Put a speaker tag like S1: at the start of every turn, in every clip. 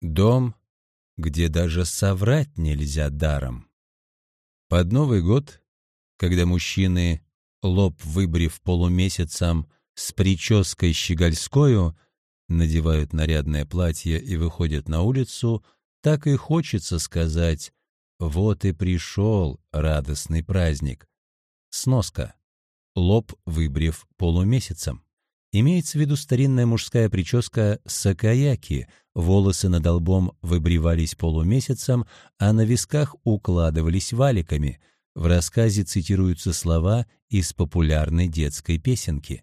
S1: Дом, где даже соврать нельзя даром. Под Новый год, когда мужчины, лоб выбрив полумесяцем, с прической щегольскою, надевают нарядное платье и выходят на улицу, так и хочется сказать «Вот и пришел радостный праздник». Сноска. Лоб выбрив полумесяцем. Имеется в виду старинная мужская прическа сакаяки, волосы над лбом выбривались полумесяцем, а на висках укладывались валиками. В рассказе цитируются слова из популярной детской песенки.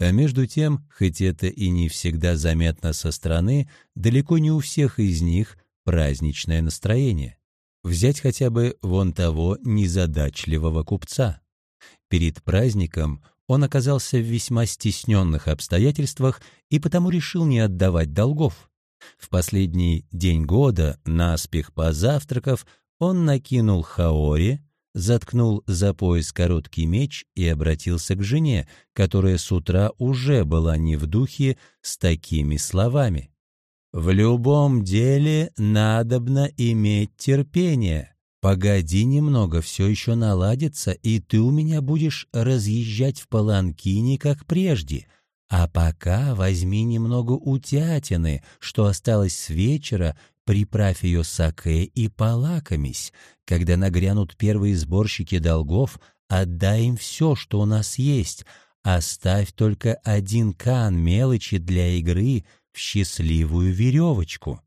S1: А между тем, хоть это и не всегда заметно со стороны, далеко не у всех из них праздничное настроение. Взять хотя бы вон того незадачливого купца. Перед праздником он оказался в весьма стесненных обстоятельствах и потому решил не отдавать долгов. В последний день года, наспех позавтракав, он накинул хаори, заткнул за пояс короткий меч и обратился к жене, которая с утра уже была не в духе с такими словами. «В любом деле надобно иметь терпение. «Погоди немного, все еще наладится, и ты у меня будешь разъезжать в Паланкине, как прежде. А пока возьми немного утятины, что осталось с вечера, приправь ее саке и полакомись. Когда нагрянут первые сборщики долгов, отдай им все, что у нас есть. Оставь только один кан мелочи для игры в счастливую веревочку».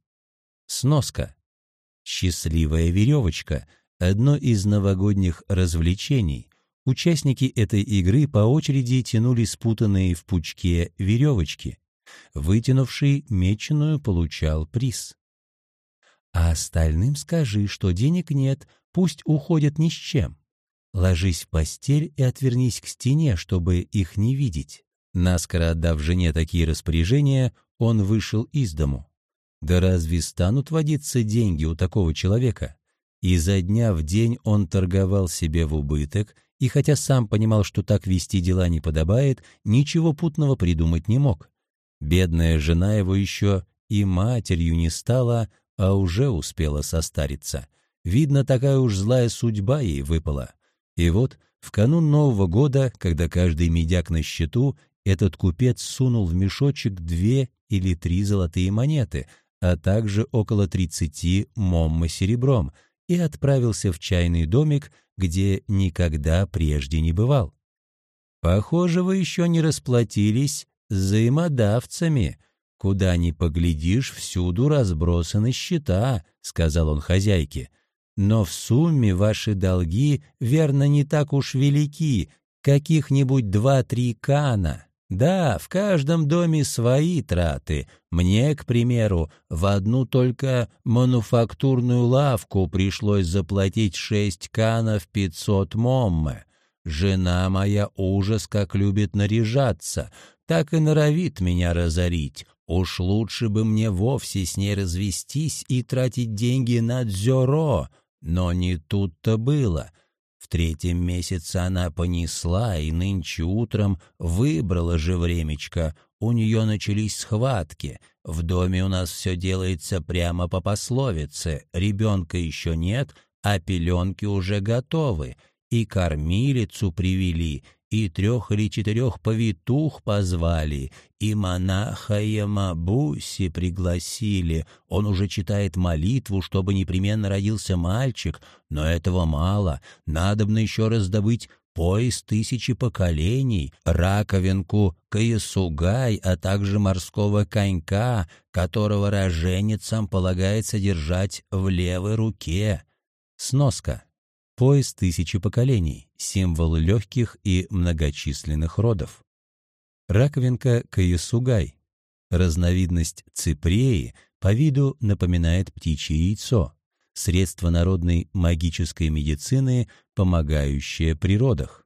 S1: Сноска. Счастливая веревочка — одно из новогодних развлечений. Участники этой игры по очереди тянули спутанные в пучке веревочки. Вытянувший меченую получал приз. А остальным скажи, что денег нет, пусть уходят ни с чем. Ложись в постель и отвернись к стене, чтобы их не видеть. Наскоро отдав жене такие распоряжения, он вышел из дому. Да разве станут водиться деньги у такого человека? И за дня в день он торговал себе в убыток, и хотя сам понимал, что так вести дела не подобает, ничего путного придумать не мог. Бедная жена его еще и матерью не стала, а уже успела состариться. Видно, такая уж злая судьба ей выпала. И вот в канун Нового года, когда каждый медяк на счету, этот купец сунул в мешочек две или три золотые монеты, а также около 30 моммы серебром, и отправился в чайный домик, где никогда прежде не бывал. «Похоже, вы еще не расплатились с взаимодавцами. Куда ни поглядишь, всюду разбросаны счета», — сказал он хозяйке. «Но в сумме ваши долги, верно, не так уж велики, каких-нибудь два-три кана». Да, в каждом доме свои траты. Мне, к примеру, в одну только мануфактурную лавку пришлось заплатить шесть канов пятьсот момме. Жена моя ужас как любит наряжаться, так и норовит меня разорить. Уж лучше бы мне вовсе с ней развестись и тратить деньги на дзёро, но не тут-то было. В третьем месяце она понесла, и нынче утром выбрала же времечко. У нее начались схватки. В доме у нас все делается прямо по пословице. Ребенка еще нет, а пеленки уже готовы. И кормилицу привели, и трех или четырех повитух позвали, и монаха Ямабуси пригласили. Он уже читает молитву, чтобы непременно родился мальчик, но этого мало. Надобно еще раздобыть пояс тысячи поколений, раковинку каясугай, а также морского конька, которого роженицам полагается держать в левой руке. Сноска. Пояс тысячи поколений, символ легких и многочисленных родов. Раковинка Каясугай, разновидность ципреи, по виду напоминает птичье яйцо, средство народной магической медицины, помогающее при родах.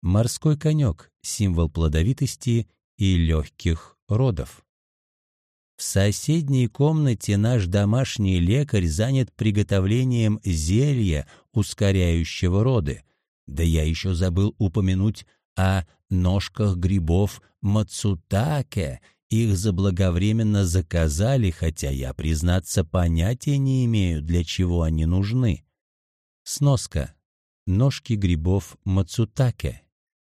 S1: Морской конек, символ плодовитости и легких родов. В соседней комнате наш домашний лекарь занят приготовлением зелья, ускоряющего роды. Да я еще забыл упомянуть о ножках грибов мацутаке Их заблаговременно заказали, хотя я, признаться, понятия не имею, для чего они нужны. Сноска. Ножки грибов мацутаке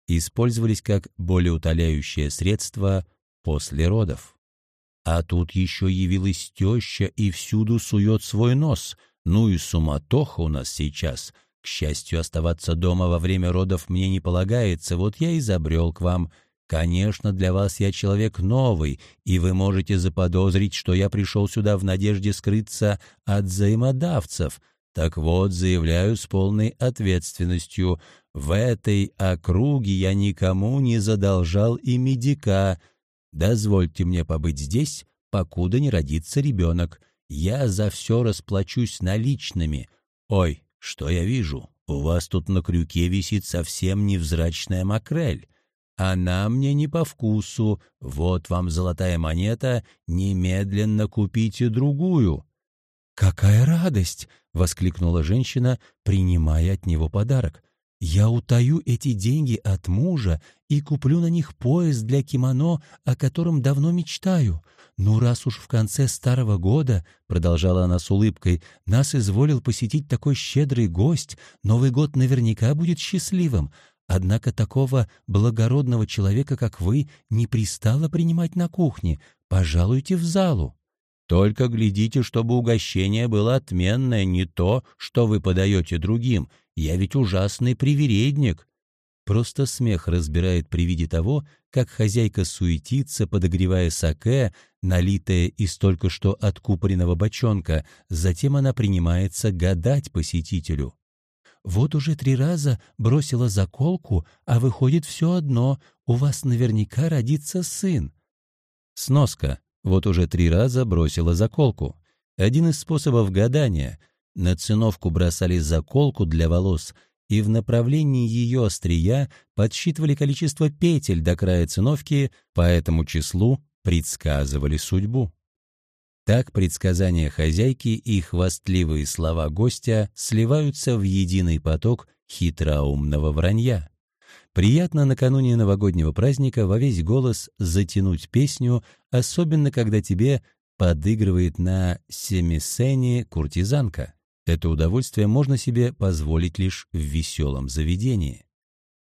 S1: использовались как болеутоляющее средство после родов. А тут еще явилась теща и всюду сует свой нос. Ну и суматоха у нас сейчас. К счастью, оставаться дома во время родов мне не полагается, вот я и забрел к вам — Конечно, для вас я человек новый, и вы можете заподозрить, что я пришел сюда в надежде скрыться от взаимодавцев. Так вот, заявляю с полной ответственностью, в этой округе я никому не задолжал и медика. Дозвольте мне побыть здесь, покуда не родится ребенок. Я за все расплачусь наличными. Ой, что я вижу? У вас тут на крюке висит совсем невзрачная макрель. Она мне не по вкусу. Вот вам золотая монета, немедленно купите другую».
S2: «Какая радость!» — воскликнула женщина, принимая от него подарок. «Я утаю эти деньги от мужа и куплю на них пояс для кимоно, о котором давно мечтаю. Ну, раз уж в конце старого года, — продолжала она с улыбкой, — нас изволил посетить такой щедрый гость, Новый год наверняка будет счастливым, Однако такого благородного человека, как вы, не пристало принимать на кухне. Пожалуйте в залу.
S1: Только глядите, чтобы угощение было отменное, не то, что вы подаете другим. Я ведь ужасный привередник. Просто смех разбирает при виде того, как хозяйка суетится, подогревая саке, налитое из только что откупоренного бочонка. Затем она принимается гадать посетителю.
S2: Вот уже три раза бросила заколку, а выходит все одно, у вас наверняка родится сын.
S1: Сноска. Вот уже три раза бросила заколку. Один из способов гадания. На циновку бросали заколку для волос, и в направлении ее острия подсчитывали количество петель до края циновки, по этому числу предсказывали судьбу. Так предсказания хозяйки и хвастливые слова гостя сливаются в единый поток хитроумного вранья. Приятно накануне новогоднего праздника во весь голос затянуть песню, особенно когда тебе подыгрывает на семисене куртизанка. Это удовольствие можно себе позволить лишь в веселом заведении.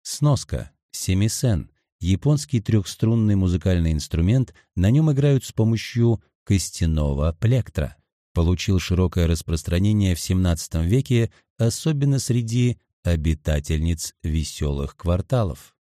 S1: Сноска. Семисен. Японский трехструнный музыкальный инструмент, на нем играют с помощью костяного плектра. Получил широкое распространение в XVII веке, особенно среди обитательниц веселых кварталов.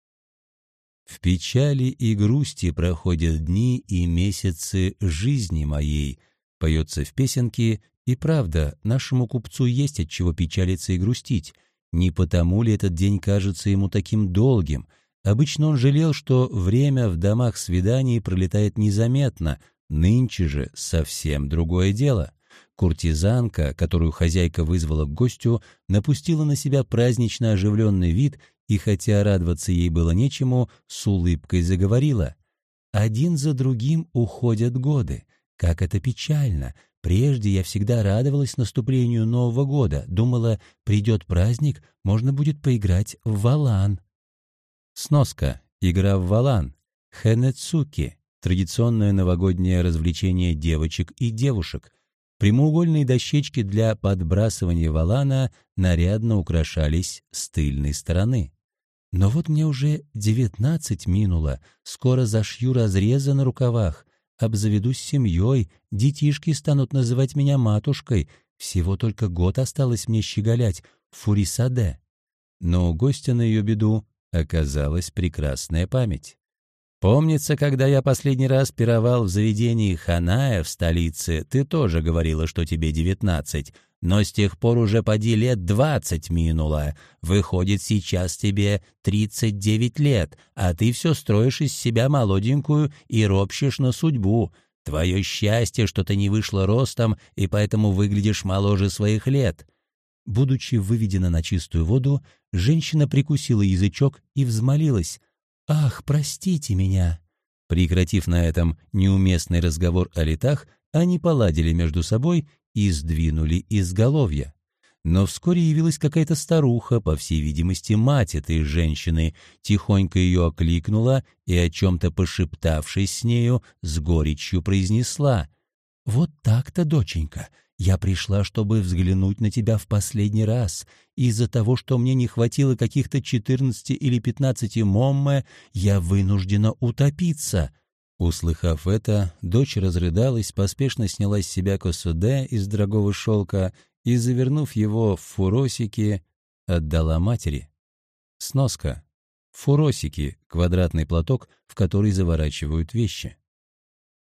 S1: В печали и грусти проходят дни и месяцы жизни моей, поется в песенке, и правда, нашему купцу есть от чего печалиться и грустить. Не потому ли этот день кажется ему таким долгим? Обычно он жалел, что время в домах свиданий пролетает незаметно, Нынче же совсем другое дело. Куртизанка, которую хозяйка вызвала к гостю, напустила на себя празднично оживленный вид и, хотя радоваться ей было нечему, с улыбкой заговорила. «Один за другим уходят годы. Как это печально! Прежде я всегда радовалась наступлению Нового года, думала, придет праздник, можно будет поиграть в валан». Сноска. Игра в валан. Хэнэцуки традиционное новогоднее развлечение девочек и девушек. Прямоугольные дощечки для подбрасывания валана нарядно украшались с тыльной стороны. Но вот мне уже девятнадцать минуло, скоро зашью разрезы на рукавах, обзаведусь семьей, детишки станут называть меня матушкой, всего только год осталось мне щеголять Фурисаде. Но у гостя на ее беду оказалась прекрасная память. Помнится, когда я последний раз пировал в заведении Ханая в столице, ты тоже говорила, что тебе девятнадцать, но с тех пор уже поди лет двадцать минуло. Выходит, сейчас тебе тридцать девять лет, а ты все строишь из себя молоденькую и ропщешь на судьбу. Твое счастье, что ты не вышла ростом и поэтому выглядишь моложе своих лет». Будучи выведена на чистую воду, женщина прикусила язычок и взмолилась. «Ах, простите меня!» Прекратив на этом неуместный разговор о летах, они поладили между собой и сдвинули изголовья.
S2: Но вскоре явилась какая-то старуха, по всей видимости, мать этой женщины, тихонько ее окликнула и, о чем-то пошептавшись с нею, с горечью произнесла. «Вот так-то, доченька, я пришла, чтобы взглянуть на тебя в последний раз. Из-за того, что мне не хватило каких-то четырнадцати или пятнадцати момме, я вынуждена утопиться». Услыхав это, дочь разрыдалась, поспешно сняла с себя косуде из дорогого шелка и, завернув его в фуросики, отдала матери. Сноска. Фуросики — квадратный платок, в который заворачивают вещи.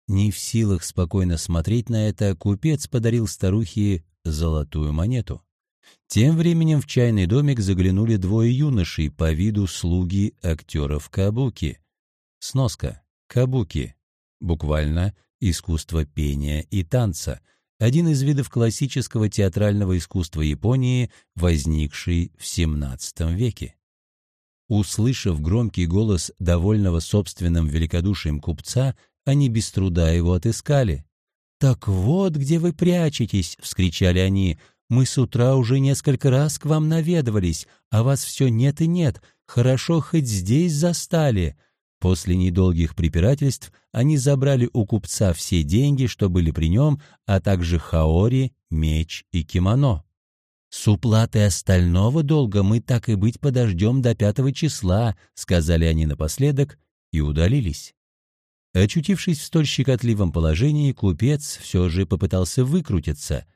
S2: Не в силах спокойно смотреть на это, купец подарил старухе золотую монету. Тем временем в чайный домик заглянули двое юношей по виду слуги актеров Кабуки. Сноска. Кабуки. Буквально искусство пения и танца. Один из видов классического театрального искусства Японии, возникший в XVII веке. Услышав громкий голос довольного собственным великодушием купца, они без труда его отыскали. «Так вот, где вы прячетесь!» — вскричали они. «Мы с утра уже несколько раз к вам наведывались, а вас все нет и нет. Хорошо, хоть здесь застали». После недолгих препирательств они забрали у купца все деньги, что были при нем, а также хаори, меч и кимоно. «С уплатой остального долга мы так и быть подождем до пятого числа», — сказали они напоследок и удалились. Очутившись в столь щекотливом положении, купец все же попытался выкрутиться.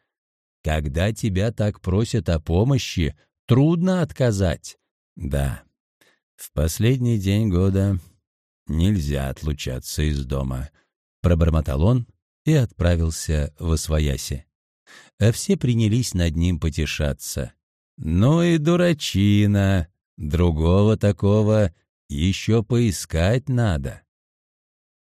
S2: «Когда тебя так просят о помощи, трудно отказать». «Да, в последний день года нельзя отлучаться из дома», — пробормотал он и отправился в Освояси. А все принялись над ним потешаться. «Ну и дурачина! Другого такого еще поискать надо».